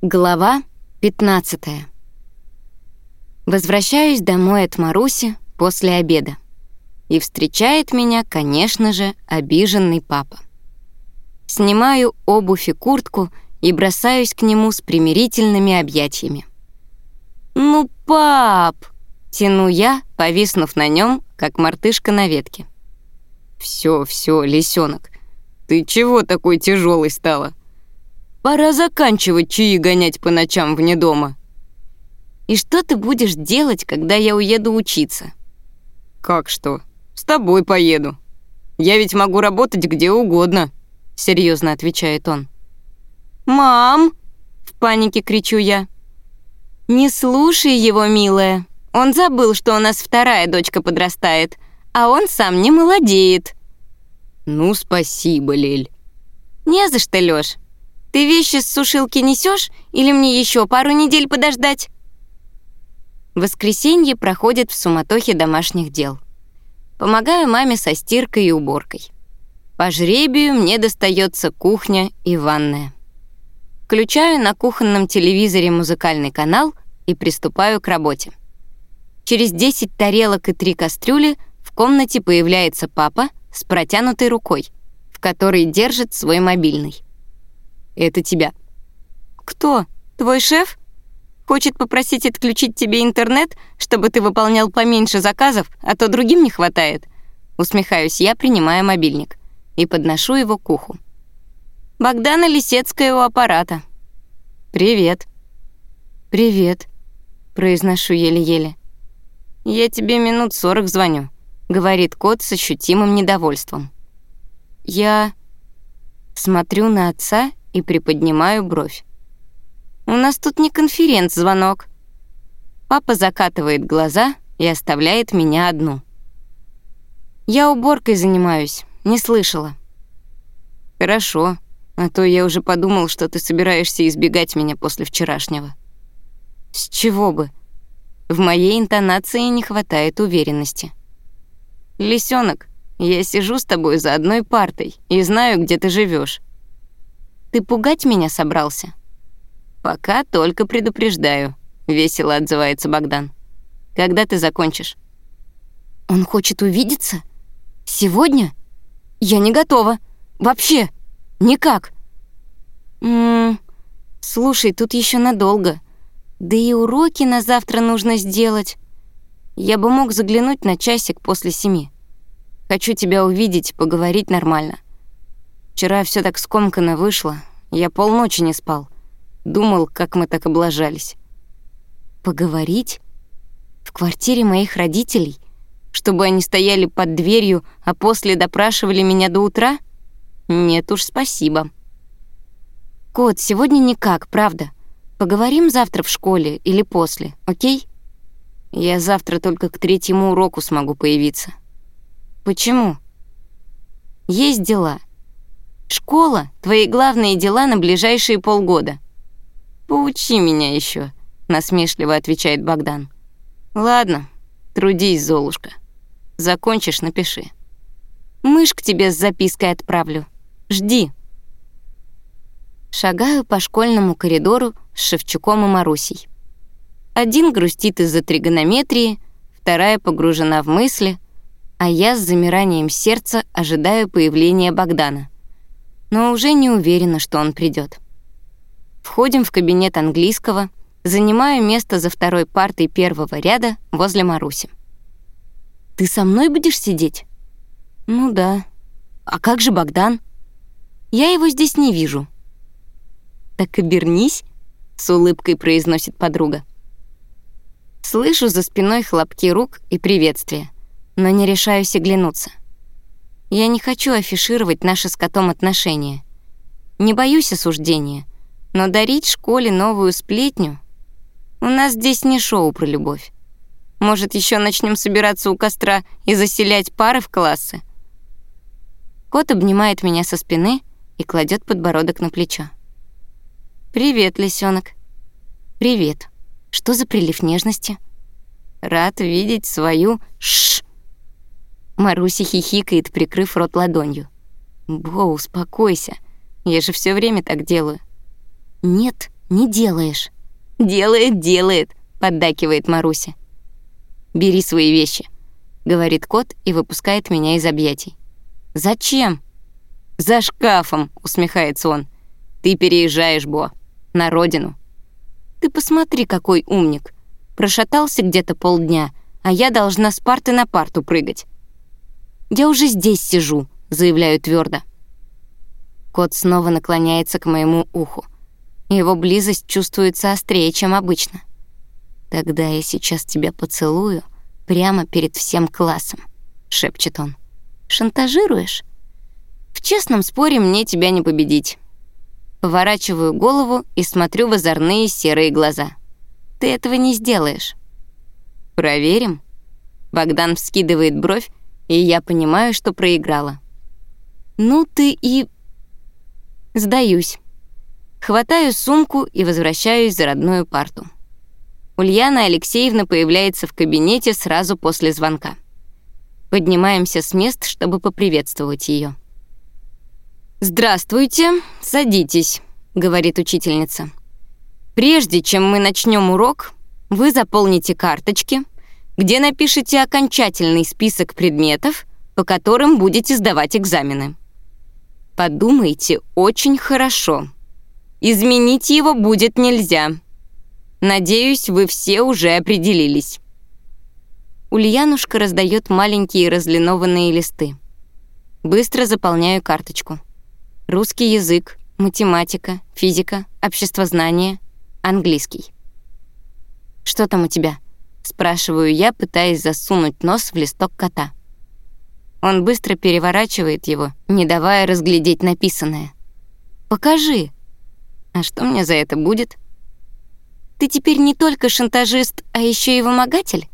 Глава 15. Возвращаюсь домой от Маруси после обеда. И встречает меня, конечно же, обиженный папа. Снимаю обувь и куртку и бросаюсь к нему с примирительными объятиями. «Ну, пап!» — тяну я, повиснув на нем, как мартышка на ветке. «Все, все, лисенок, ты чего такой тяжелый стала?» Пора заканчивать чаи гонять по ночам вне дома. И что ты будешь делать, когда я уеду учиться? Как что? С тобой поеду. Я ведь могу работать где угодно, серьезно отвечает он. Мам, в панике кричу я. Не слушай его, милая. Он забыл, что у нас вторая дочка подрастает, а он сам не молодеет. Ну, спасибо, Лель. Не за что, Лёш. Ты вещи с сушилки несешь или мне еще пару недель подождать? Воскресенье проходит в суматохе домашних дел. Помогаю маме со стиркой и уборкой. По жребию мне достается кухня и ванная. Включаю на кухонном телевизоре музыкальный канал и приступаю к работе. Через 10 тарелок и 3 кастрюли в комнате появляется папа с протянутой рукой, в которой держит свой мобильный. Это тебя. Кто? Твой шеф? Хочет попросить отключить тебе интернет, чтобы ты выполнял поменьше заказов, а то другим не хватает. Усмехаюсь я, принимая мобильник, и подношу его к уху. Богдана Лисецкая у аппарата. «Привет». «Привет», — произношу еле-еле. «Я тебе минут сорок звоню», — говорит кот с ощутимым недовольством. «Я...» Смотрю на отца и приподнимаю бровь. «У нас тут не конференц-звонок». Папа закатывает глаза и оставляет меня одну. «Я уборкой занимаюсь, не слышала». «Хорошо, а то я уже подумал, что ты собираешься избегать меня после вчерашнего». «С чего бы?» В моей интонации не хватает уверенности. «Лисёнок, я сижу с тобой за одной партой и знаю, где ты живешь. Ты пугать меня собрался?» «Пока только предупреждаю», — весело отзывается Богдан. «Когда ты закончишь?» «Он хочет увидеться? Сегодня? Я не готова. Вообще. Никак». «Ммм, слушай, тут еще надолго. Да и уроки на завтра нужно сделать. Я бы мог заглянуть на часик после семи. Хочу тебя увидеть, поговорить нормально. Вчера все так скомканно вышло. Я полночи не спал. Думал, как мы так облажались. Поговорить? В квартире моих родителей? Чтобы они стояли под дверью, а после допрашивали меня до утра? Нет уж, спасибо. Кот, сегодня никак, правда. Поговорим завтра в школе или после, окей? Я завтра только к третьему уроку смогу появиться. Почему? Есть дела. Школа — твои главные дела на ближайшие полгода. Поучи меня еще, насмешливо отвечает Богдан. Ладно, трудись, Золушка. Закончишь — напиши. Мышь к тебе с запиской отправлю. Жди. Шагаю по школьному коридору с Шевчуком и Марусей. Один грустит из-за тригонометрии, вторая погружена в мысли, а я с замиранием сердца ожидаю появления Богдана — но уже не уверена, что он придет. Входим в кабинет английского, занимаю место за второй партой первого ряда возле Маруси. «Ты со мной будешь сидеть?» «Ну да. А как же Богдан?» «Я его здесь не вижу». «Так обернись», — с улыбкой произносит подруга. Слышу за спиной хлопки рук и приветствия, но не решаюсь оглянуться. Я не хочу афишировать наши с котом отношения. Не боюсь осуждения, но дарить школе новую сплетню... У нас здесь не шоу про любовь. Может, еще начнем собираться у костра и заселять пары в классы? Кот обнимает меня со спины и кладет подбородок на плечо. «Привет, лисенок. «Привет. Что за прилив нежности?» «Рад видеть свою... Шш!» Маруся хихикает, прикрыв рот ладонью. «Бо, успокойся. Я же все время так делаю». «Нет, не делаешь». «Делает, делает», — поддакивает Маруся. «Бери свои вещи», — говорит кот и выпускает меня из объятий. «Зачем?» «За шкафом», — усмехается он. «Ты переезжаешь, Бо, на родину». «Ты посмотри, какой умник. Прошатался где-то полдня, а я должна с парты на парту прыгать». «Я уже здесь сижу», — заявляю твердо. Кот снова наклоняется к моему уху. Его близость чувствуется острее, чем обычно. «Тогда я сейчас тебя поцелую прямо перед всем классом», — шепчет он. «Шантажируешь?» «В честном споре мне тебя не победить». Поворачиваю голову и смотрю в озорные серые глаза. «Ты этого не сделаешь». «Проверим?» Богдан вскидывает бровь, и я понимаю, что проиграла. «Ну ты и...» Сдаюсь. Хватаю сумку и возвращаюсь за родную парту. Ульяна Алексеевна появляется в кабинете сразу после звонка. Поднимаемся с мест, чтобы поприветствовать ее. «Здравствуйте, садитесь», — говорит учительница. «Прежде чем мы начнем урок, вы заполните карточки, где напишите окончательный список предметов, по которым будете сдавать экзамены. Подумайте очень хорошо. Изменить его будет нельзя. Надеюсь, вы все уже определились. Ульянушка раздает маленькие разлинованные листы. Быстро заполняю карточку. Русский язык, математика, физика, обществознание, английский. «Что там у тебя?» — спрашиваю я, пытаясь засунуть нос в листок кота. Он быстро переворачивает его, не давая разглядеть написанное. «Покажи!» «А что мне за это будет?» Ты теперь не только шантажист, а еще и вымогатель?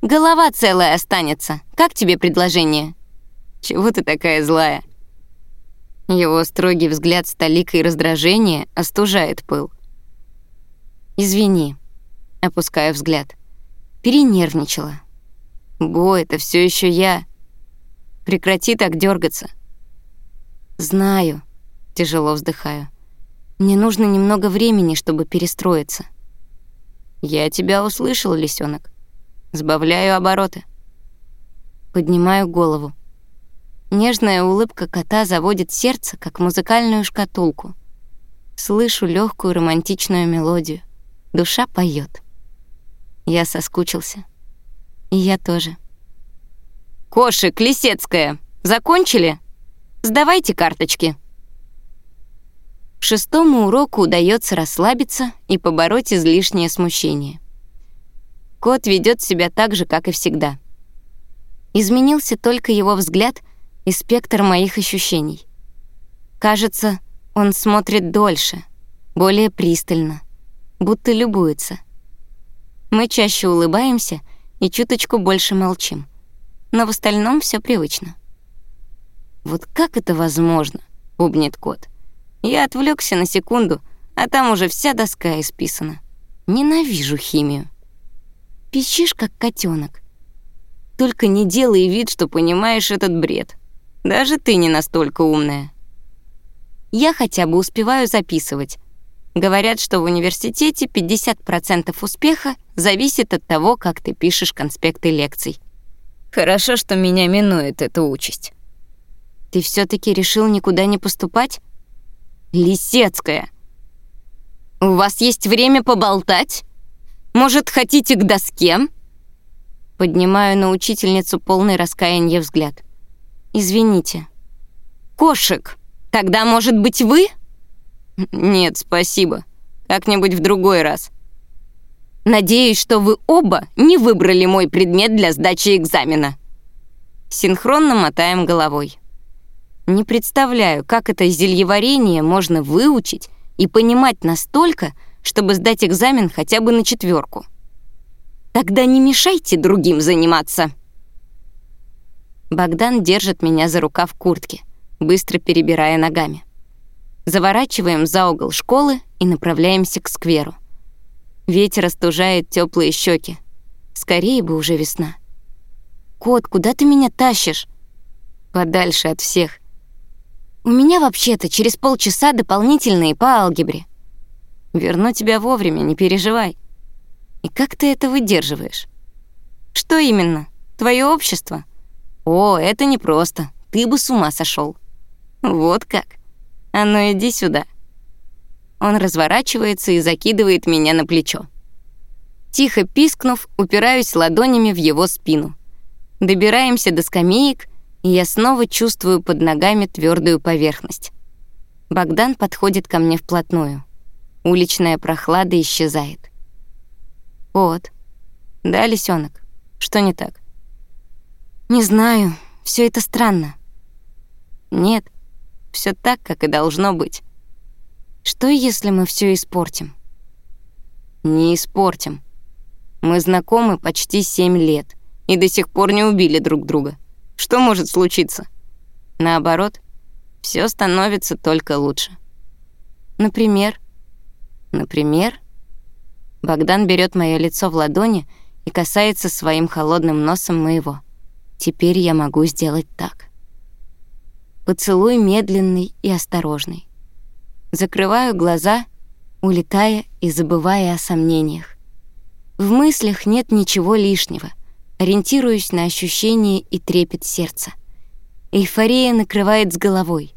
Голова целая останется. Как тебе предложение? Чего ты такая злая? Его строгий взгляд с толикой раздражения остужает пыл. Извини, опускаю взгляд. Перенервничала. Бо, это все еще я. Прекрати так дергаться. Знаю, тяжело вздыхаю. Мне нужно немного времени, чтобы перестроиться. «Я тебя услышал, лисенок. Сбавляю обороты». Поднимаю голову. Нежная улыбка кота заводит сердце, как музыкальную шкатулку. Слышу легкую романтичную мелодию. Душа поет. Я соскучился. И я тоже. «Кошек, Лисецкая, закончили? Сдавайте карточки». Шестому уроку удается расслабиться и побороть излишнее смущение. Кот ведет себя так же, как и всегда. Изменился только его взгляд и спектр моих ощущений. Кажется, он смотрит дольше, более пристально, будто любуется. Мы чаще улыбаемся и чуточку больше молчим. Но в остальном все привычно. «Вот как это возможно?» — бубнит кот — я отвлекся на секунду, а там уже вся доска исписана. Ненавижу химию. Пищишь, как котенок. Только не делай вид, что понимаешь этот бред. Даже ты не настолько умная. Я хотя бы успеваю записывать. Говорят, что в университете 50% успеха зависит от того, как ты пишешь конспекты лекций. Хорошо, что меня минует эта участь. Ты все таки решил никуда не поступать? Лисецкая. У вас есть время поболтать? Может, хотите к доске? Поднимаю на учительницу полный раскаяния взгляд. Извините. Кошек, тогда, может быть, вы? Нет, спасибо. Как-нибудь в другой раз. Надеюсь, что вы оба не выбрали мой предмет для сдачи экзамена. Синхронно мотаем головой. Не представляю, как это зельеварение можно выучить и понимать настолько, чтобы сдать экзамен хотя бы на четверку. Тогда не мешайте другим заниматься. Богдан держит меня за рукав куртки, быстро перебирая ногами. Заворачиваем за угол школы и направляемся к скверу. Ветер остужает теплые щеки. Скорее бы уже весна. «Кот, куда ты меня тащишь?» «Подальше от всех», у меня вообще-то через полчаса дополнительные по алгебре. Верну тебя вовремя, не переживай. И как ты это выдерживаешь? Что именно? Твое общество? О, это непросто. Ты бы с ума сошел. Вот как. А ну иди сюда. Он разворачивается и закидывает меня на плечо. Тихо пискнув, упираюсь ладонями в его спину. Добираемся до скамеек, и я снова чувствую под ногами твердую поверхность. Богдан подходит ко мне вплотную. Уличная прохлада исчезает. Вот. Да, лисенок. Что не так? Не знаю, все это странно. Нет, все так, как и должно быть. Что, если мы все испортим? Не испортим. Мы знакомы почти семь лет и до сих пор не убили друг друга. Что может случиться? Наоборот, все становится только лучше. Например? Например? Богдан берет мое лицо в ладони и касается своим холодным носом моего. Теперь я могу сделать так. Поцелуй медленный и осторожный. Закрываю глаза, улетая и забывая о сомнениях. В мыслях нет ничего лишнего. Ориентируюсь на ощущения и трепет сердца. Эйфория накрывает с головой.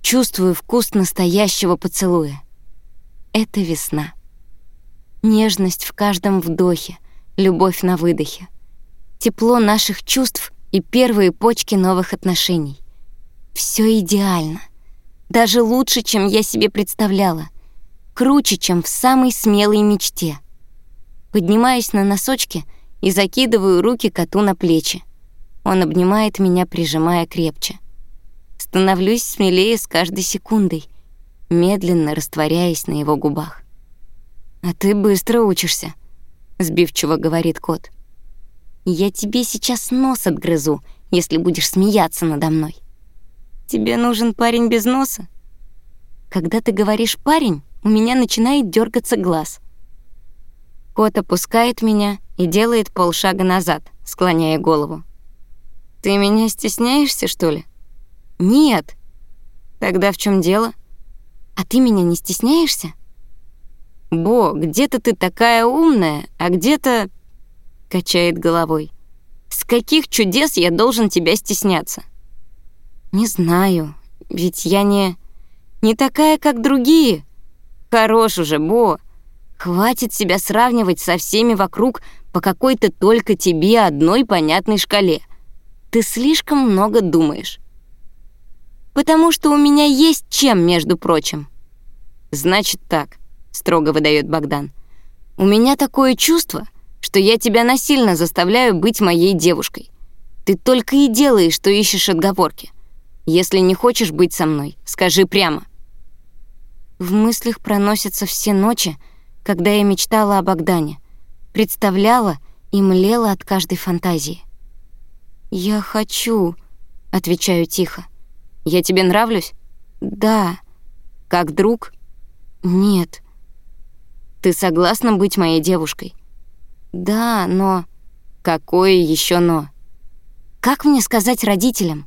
Чувствую вкус настоящего поцелуя. Это весна. Нежность в каждом вдохе, любовь на выдохе. Тепло наших чувств и первые почки новых отношений. Все идеально. Даже лучше, чем я себе представляла. Круче, чем в самой смелой мечте. Поднимаюсь на носочки и закидываю руки коту на плечи. Он обнимает меня, прижимая крепче. Становлюсь смелее с каждой секундой, медленно растворяясь на его губах. «А ты быстро учишься», — сбивчиво говорит кот. «Я тебе сейчас нос отгрызу, если будешь смеяться надо мной». Тебе нужен парень без носа? Когда ты говоришь «парень», у меня начинает дергаться глаз. Кот опускает меня и делает полшага назад, склоняя голову. «Ты меня стесняешься, что ли?» «Нет». «Тогда в чем дело?» «А ты меня не стесняешься?» «Бо, где-то ты такая умная, а где-то...» Качает головой. «С каких чудес я должен тебя стесняться?» Не знаю, ведь я не... не такая, как другие. Хорош уже, Бо. Хватит себя сравнивать со всеми вокруг по какой-то только тебе одной понятной шкале. Ты слишком много думаешь. Потому что у меня есть чем, между прочим. Значит так, строго выдает Богдан. У меня такое чувство, что я тебя насильно заставляю быть моей девушкой. Ты только и делаешь, что ищешь отговорки. Если не хочешь быть со мной, скажи прямо». В мыслях проносятся все ночи, когда я мечтала о Богдане, представляла и млела от каждой фантазии. «Я хочу», — отвечаю тихо. «Я тебе нравлюсь?» «Да». «Как друг?» «Нет». «Ты согласна быть моей девушкой?» «Да, но...» «Какое еще «но»?» «Как мне сказать родителям?»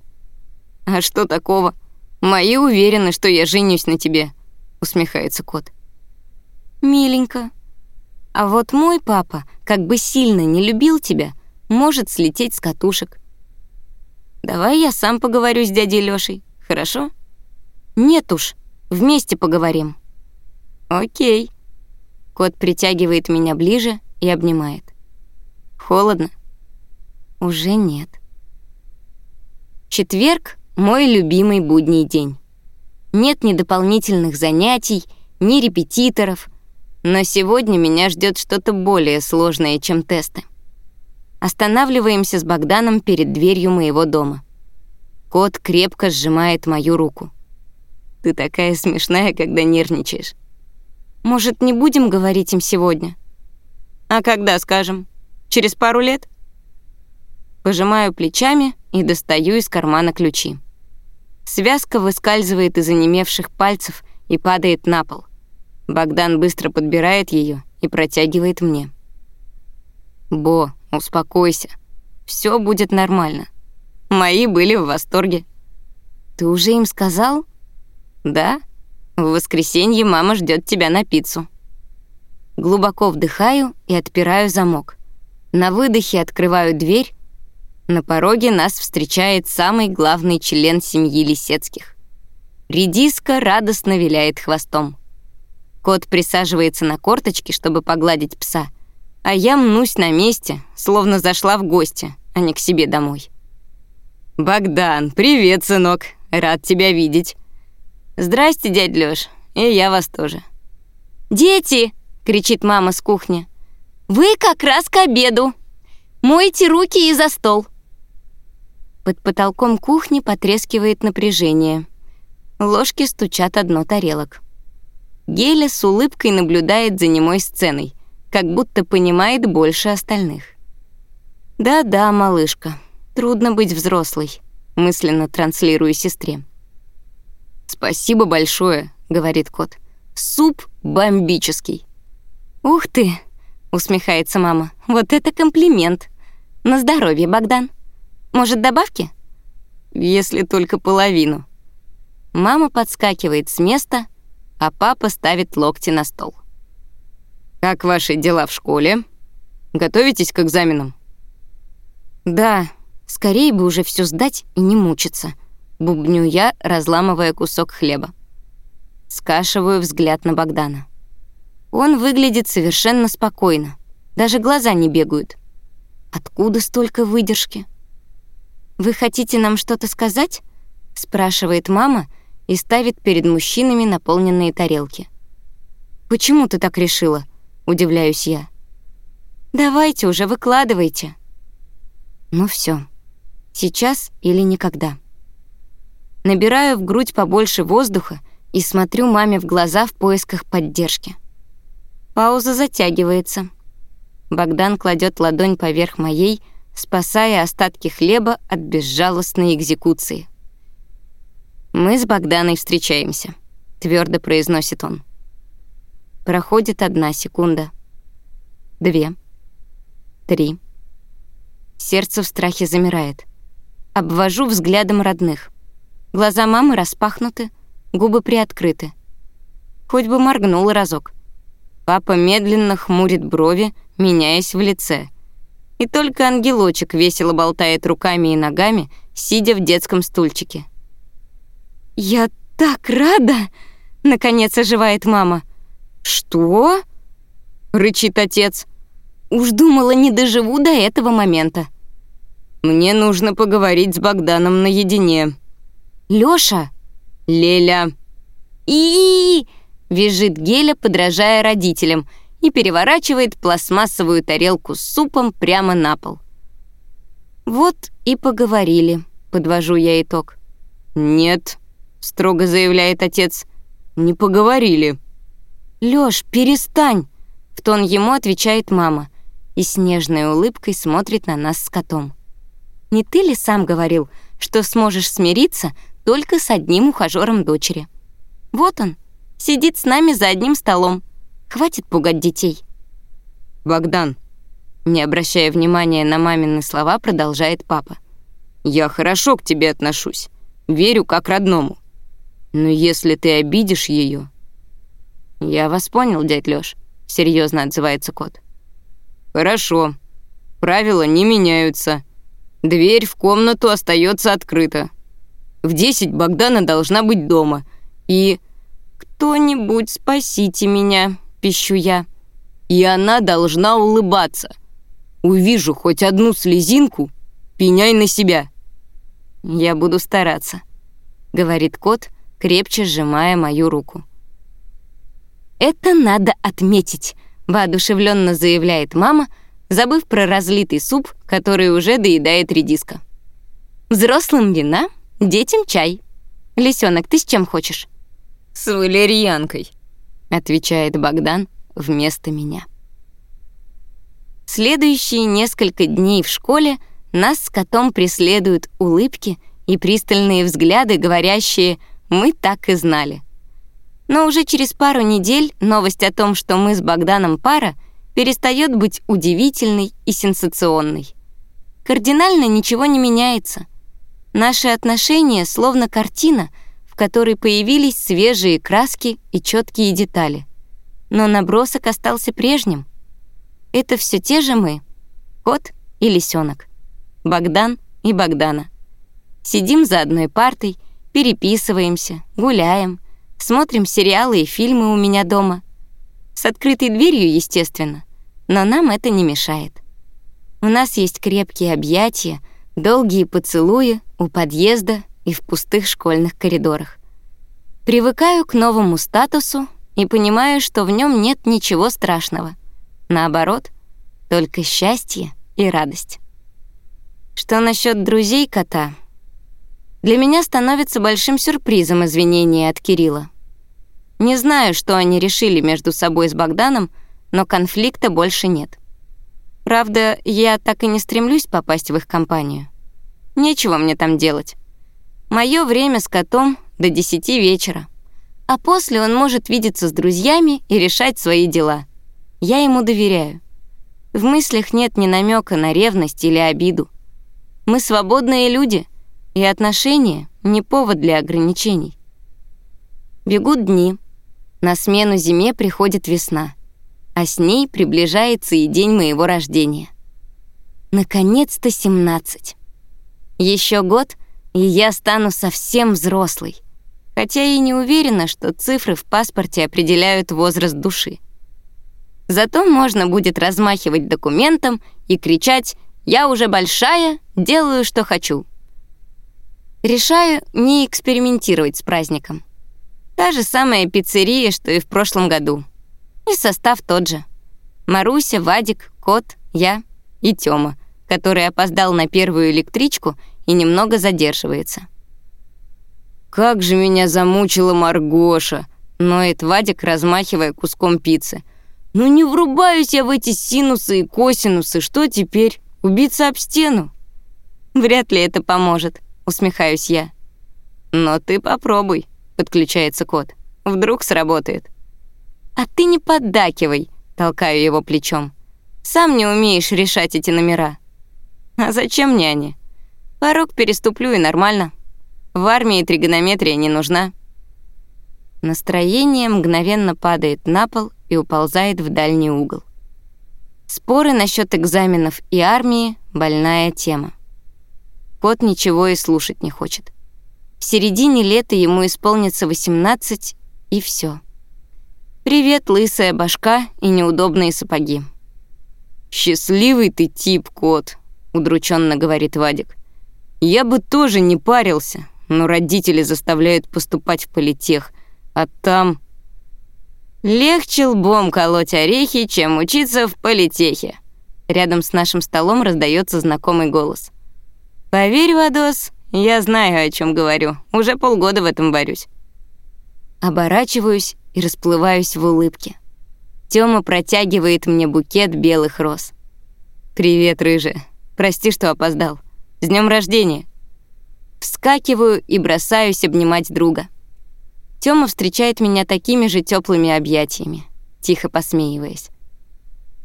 «А что такого? Мои уверены, что я женюсь на тебе», — усмехается кот. «Миленько. А вот мой папа, как бы сильно не любил тебя, может слететь с катушек. Давай я сам поговорю с дядей Лёшей, хорошо? Нет уж, вместе поговорим. Окей. Кот притягивает меня ближе и обнимает. Холодно? Уже нет. Четверг мой любимый будний день. Нет ни дополнительных занятий, ни репетиторов, но сегодня меня ждет что-то более сложное, чем тесты. Останавливаемся с Богданом перед дверью моего дома. Кот крепко сжимает мою руку. Ты такая смешная, когда нервничаешь. Может, не будем говорить им сегодня? А когда скажем? Через пару лет? Пожимаю плечами и достаю из кармана ключи. Связка выскальзывает из онемевших пальцев и падает на пол. Богдан быстро подбирает ее и протягивает мне. «Бо, успокойся. Все будет нормально. Мои были в восторге». «Ты уже им сказал?» «Да. В воскресенье мама ждет тебя на пиццу». Глубоко вдыхаю и отпираю замок. На выдохе открываю дверь. На пороге нас встречает самый главный член семьи Лисецких. Редиска радостно виляет хвостом. Кот присаживается на корточки, чтобы погладить пса, а я мнусь на месте, словно зашла в гости, а не к себе домой. «Богдан, привет, сынок! Рад тебя видеть!» «Здрасте, дядь Лёш, и я вас тоже». «Дети!» — кричит мама с кухни. «Вы как раз к обеду. Мойте руки и за стол». Под потолком кухни потрескивает напряжение. Ложки стучат одно тарелок. Геля с улыбкой наблюдает за немой сценой, как будто понимает больше остальных. «Да-да, малышка, трудно быть взрослой», — мысленно транслирую сестре. «Спасибо большое», — говорит кот. «Суп бомбический». «Ух ты!» усмехается мама. Вот это комплимент. На здоровье, Богдан. Может, добавки? Если только половину. Мама подскакивает с места, а папа ставит локти на стол. Как ваши дела в школе? Готовитесь к экзаменам? Да, скорее бы уже все сдать и не мучиться. Бубню я, разламывая кусок хлеба. Скашиваю взгляд на Богдана. Он выглядит совершенно спокойно. Даже глаза не бегают. Откуда столько выдержки? «Вы хотите нам что-то сказать?» — спрашивает мама и ставит перед мужчинами наполненные тарелки. «Почему ты так решила?» — удивляюсь я. «Давайте уже, выкладывайте». Ну все, сейчас или никогда. Набираю в грудь побольше воздуха и смотрю маме в глаза в поисках поддержки. Пауза затягивается. Богдан кладет ладонь поверх моей, спасая остатки хлеба от безжалостной экзекуции. «Мы с Богданой встречаемся», — твердо произносит он. Проходит одна секунда. Две. Три. Сердце в страхе замирает. Обвожу взглядом родных. Глаза мамы распахнуты, губы приоткрыты. Хоть бы моргнул разок. Папа медленно хмурит брови, меняясь в лице. И только ангелочек весело болтает руками и ногами, сидя в детском стульчике. «Я так рада!» — наконец оживает мама. «Что?» — рычит отец. «Уж думала, не доживу до этого момента». «Мне нужно поговорить с Богданом наедине». «Лёша!» «Леля!» «И-и-и!» Визжит Геля, подражая родителям, и переворачивает пластмассовую тарелку с супом прямо на пол. «Вот и поговорили», — подвожу я итог. «Нет», — строго заявляет отец, — «не поговорили». «Лёш, перестань!» — в тон ему отвечает мама и с нежной улыбкой смотрит на нас с котом. «Не ты ли сам говорил, что сможешь смириться только с одним ухажёром дочери? Вот он, Сидит с нами за одним столом. Хватит пугать детей. Богдан, не обращая внимания на мамины слова, продолжает папа. Я хорошо к тебе отношусь. Верю как родному. Но если ты обидишь ее, Я вас понял, дядь Лёш, серьезно отзывается кот. Хорошо. Правила не меняются. Дверь в комнату остается открыта. В десять Богдана должна быть дома. И «Кто-нибудь спасите меня», — пищу я. И она должна улыбаться. Увижу хоть одну слезинку, пеняй на себя. «Я буду стараться», — говорит кот, крепче сжимая мою руку. «Это надо отметить», — воодушевленно заявляет мама, забыв про разлитый суп, который уже доедает редиска. «Взрослым вина, детям чай. Лисенок, ты с чем хочешь?» «С валерьянкой», — отвечает Богдан вместо меня. Следующие несколько дней в школе нас с котом преследуют улыбки и пристальные взгляды, говорящие «мы так и знали». Но уже через пару недель новость о том, что мы с Богданом пара, перестает быть удивительной и сенсационной. Кардинально ничего не меняется. Наши отношения словно картина — в которой появились свежие краски и четкие детали. но набросок остался прежним. Это все те же мы. Кот и лисенок. Богдан и Богдана. Сидим за одной партой, переписываемся, гуляем, смотрим сериалы и фильмы у меня дома. С открытой дверью, естественно, но нам это не мешает. У нас есть крепкие объятия, долгие поцелуи у подъезда и в пустых школьных коридорах. Привыкаю к новому статусу и понимаю, что в нем нет ничего страшного. Наоборот, только счастье и радость. Что насчет друзей кота? Для меня становится большим сюрпризом извинения от Кирилла. Не знаю, что они решили между собой с Богданом, но конфликта больше нет. Правда, я так и не стремлюсь попасть в их компанию. Нечего мне там делать. Мое время с котом до десяти вечера. А после он может видеться с друзьями и решать свои дела. Я ему доверяю. В мыслях нет ни намека на ревность или обиду. Мы свободные люди, и отношения — не повод для ограничений. Бегут дни. На смену зиме приходит весна. А с ней приближается и день моего рождения. Наконец-то 17. Еще год, и я стану совсем взрослой. Хотя и не уверена, что цифры в паспорте определяют возраст души. Зато можно будет размахивать документом и кричать «Я уже большая, делаю, что хочу». Решаю не экспериментировать с праздником. Та же самая пиццерия, что и в прошлом году. И состав тот же. Маруся, Вадик, Кот, я и Тёма, который опоздал на первую электричку и немного задерживается. «Как же меня замучила Маргоша!» — ноет Вадик, размахивая куском пиццы — ну не врубаюсь я в эти синусы и косинусы, что теперь? Убиться об стену? Вряд ли это поможет, усмехаюсь я. Но ты попробуй, подключается кот. Вдруг сработает. А ты не поддакивай, толкаю его плечом. Сам не умеешь решать эти номера. А зачем мне они? Порог переступлю и нормально. В армии тригонометрия не нужна. Настроение мгновенно падает на пол и уползает в дальний угол. Споры насчет экзаменов и армии — больная тема. Кот ничего и слушать не хочет. В середине лета ему исполнится 18, и все. Привет, лысая башка и неудобные сапоги. «Счастливый ты тип, кот», — удрученно говорит Вадик. «Я бы тоже не парился, но родители заставляют поступать в политех, а там Легче лбом колоть орехи, чем учиться в политехе. Рядом с нашим столом раздается знакомый голос. Поверь, Вадос, я знаю, о чем говорю. Уже полгода в этом борюсь. Оборачиваюсь и расплываюсь в улыбке. Тёма протягивает мне букет белых роз. «Привет, рыжая. Прости, что опоздал. С днем рождения!» Вскакиваю и бросаюсь обнимать друга. Тёма встречает меня такими же теплыми объятиями, тихо посмеиваясь.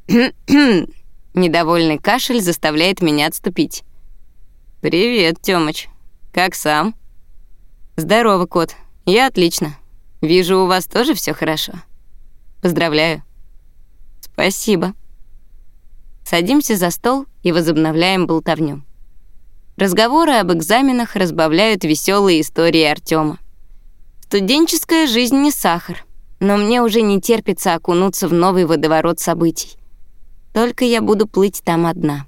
Недовольный кашель заставляет меня отступить. «Привет, Тёмыч. Как сам?» «Здорово, кот. Я отлично. Вижу, у вас тоже все хорошо. Поздравляю». «Спасибо». Садимся за стол и возобновляем болтовню. Разговоры об экзаменах разбавляют веселые истории Артема. Студенческая жизнь не сахар, но мне уже не терпится окунуться в новый водоворот событий. Только я буду плыть там одна,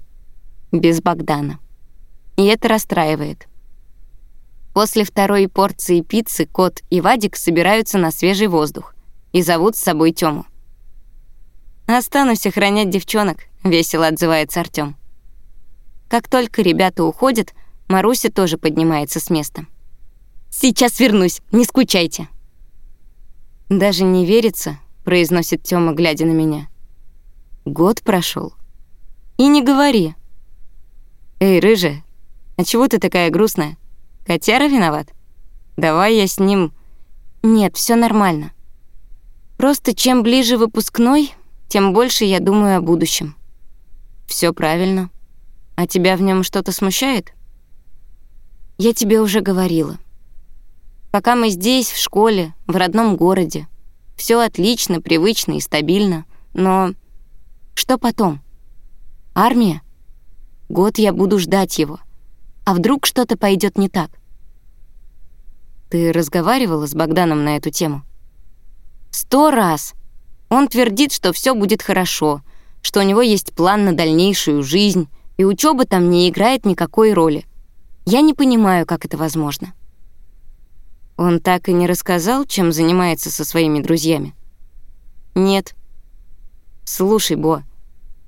без Богдана. И это расстраивает. После второй порции пиццы Кот и Вадик собираются на свежий воздух и зовут с собой Тёму. «Останусь охранять девчонок», — весело отзывается Артём. Как только ребята уходят, Маруся тоже поднимается с места. Сейчас вернусь, не скучайте». «Даже не верится», — произносит Тёма, глядя на меня. «Год прошел. И не говори». «Эй, рыжая, а чего ты такая грустная? Котяра виноват? Давай я с ним...» «Нет, все нормально. Просто чем ближе выпускной, тем больше я думаю о будущем». Все правильно. А тебя в нем что-то смущает?» «Я тебе уже говорила. Пока мы здесь, в школе, в родном городе, Все отлично, привычно и стабильно. Но что потом? Армия? Год я буду ждать его. А вдруг что-то пойдет не так? Ты разговаривала с Богданом на эту тему? Сто раз. Он твердит, что все будет хорошо, что у него есть план на дальнейшую жизнь, и учеба там не играет никакой роли. Я не понимаю, как это возможно. Он так и не рассказал, чем занимается со своими друзьями? Нет. Слушай, Бо.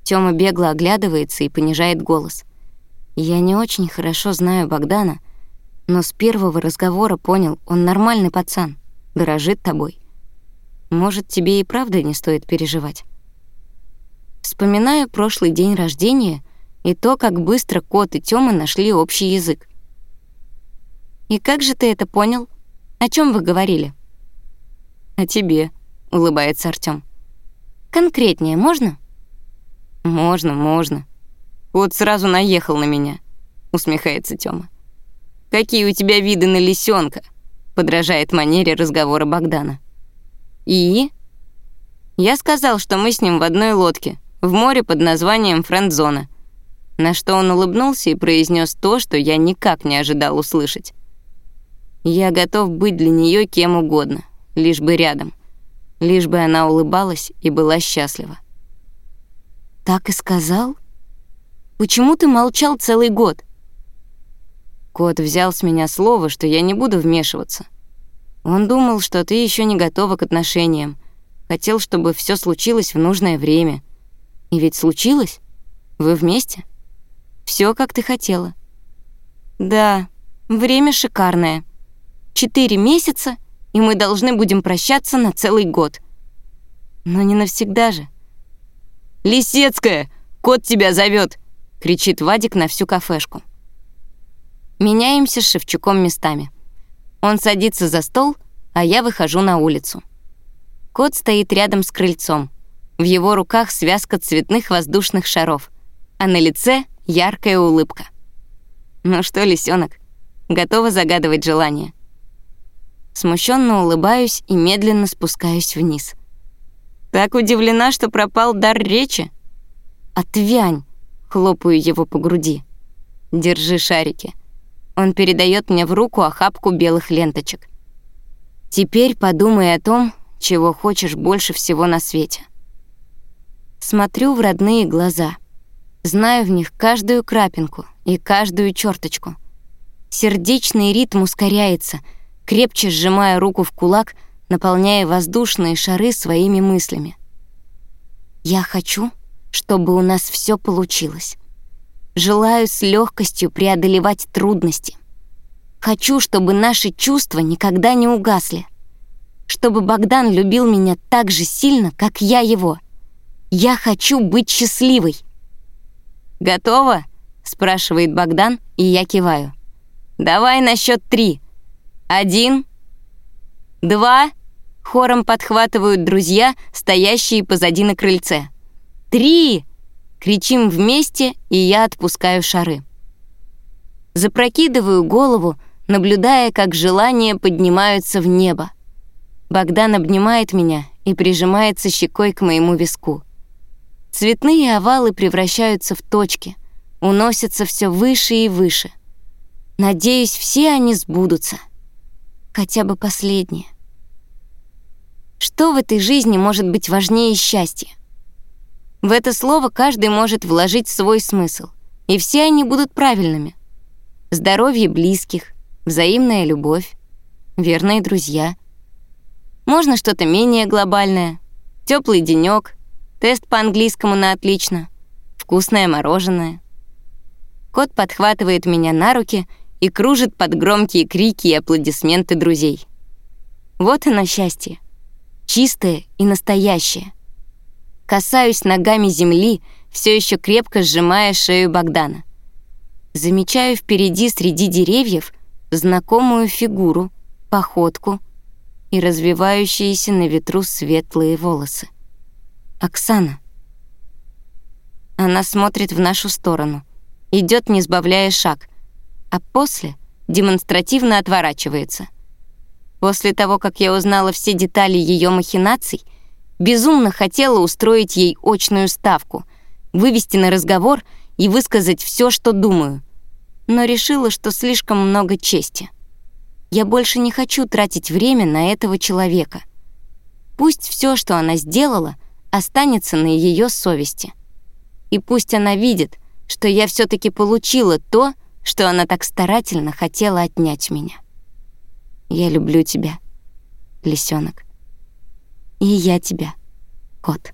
Тёма бегло оглядывается и понижает голос. Я не очень хорошо знаю Богдана, но с первого разговора понял, он нормальный пацан, дорожит тобой. Может, тебе и правда не стоит переживать. Вспоминаю прошлый день рождения и то, как быстро кот и Тёма нашли общий язык. «И как же ты это понял? О чем вы говорили?» «О тебе», — улыбается Артём. «Конкретнее можно?» «Можно, можно. Вот сразу наехал на меня», — усмехается Тёма. «Какие у тебя виды на лисенка? подражает манере разговора Богдана. «И?» Я сказал, что мы с ним в одной лодке, в море под названием Френдзона. На что он улыбнулся и произнес то, что я никак не ожидал услышать. Я готов быть для нее кем угодно, лишь бы рядом, лишь бы она улыбалась и была счастлива. «Так и сказал? Почему ты молчал целый год?» Кот взял с меня слово, что я не буду вмешиваться. Он думал, что ты еще не готова к отношениям, хотел, чтобы все случилось в нужное время. И ведь случилось? Вы вместе?» Все, как ты хотела». «Да, время шикарное. Четыре месяца, и мы должны будем прощаться на целый год. Но не навсегда же». «Лисецкая, кот тебя зовет! кричит Вадик на всю кафешку. Меняемся с Шевчуком местами. Он садится за стол, а я выхожу на улицу. Кот стоит рядом с крыльцом. В его руках связка цветных воздушных шаров, а на лице яркая улыбка. «Ну что, лисенок, готова загадывать желание?» Смущенно улыбаюсь и медленно спускаюсь вниз. «Так удивлена, что пропал дар речи?» «Отвянь!» — хлопаю его по груди. «Держи шарики». Он передает мне в руку охапку белых ленточек. «Теперь подумай о том, чего хочешь больше всего на свете». Смотрю в родные глаза — Знаю в них каждую крапинку и каждую черточку. Сердечный ритм ускоряется, крепче сжимая руку в кулак, наполняя воздушные шары своими мыслями. Я хочу, чтобы у нас все получилось. Желаю с легкостью преодолевать трудности. Хочу, чтобы наши чувства никогда не угасли. Чтобы Богдан любил меня так же сильно, как я его. Я хочу быть счастливой. «Готово?» — спрашивает Богдан, и я киваю. «Давай на счет три. Один, два...» — хором подхватывают друзья, стоящие позади на крыльце. «Три!» — кричим вместе, и я отпускаю шары. Запрокидываю голову, наблюдая, как желания поднимаются в небо. Богдан обнимает меня и прижимается щекой к моему виску. Цветные овалы превращаются в точки, уносятся все выше и выше. Надеюсь, все они сбудутся. Хотя бы последние. Что в этой жизни может быть важнее счастья? В это слово каждый может вложить свой смысл, и все они будут правильными. Здоровье близких, взаимная любовь, верные друзья. Можно что-то менее глобальное, теплый денек, Тест по английскому на отлично. Вкусное мороженое. Кот подхватывает меня на руки и кружит под громкие крики и аплодисменты друзей. Вот оно счастье. Чистое и настоящее. Касаюсь ногами земли, все еще крепко сжимая шею Богдана. Замечаю впереди среди деревьев знакомую фигуру, походку и развивающиеся на ветру светлые волосы. Оксана. Она смотрит в нашу сторону, идет, не сбавляя шаг, а после демонстративно отворачивается. После того, как я узнала все детали ее махинаций, безумно хотела устроить ей очную ставку, вывести на разговор и высказать все, что думаю, но решила, что слишком много чести. Я больше не хочу тратить время на этого человека. Пусть все, что она сделала, останется на ее совести. И пусть она видит, что я все таки получила то, что она так старательно хотела отнять меня. Я люблю тебя, лисенок. И я тебя, кот.